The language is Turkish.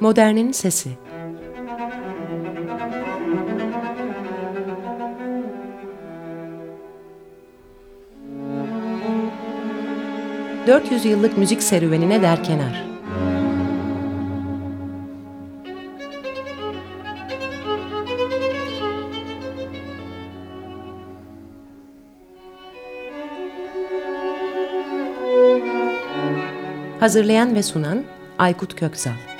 Modernin Sesi 400 yıllık müzik serüvenine derkenar. Hazırlayan ve sunan Aykut Köksal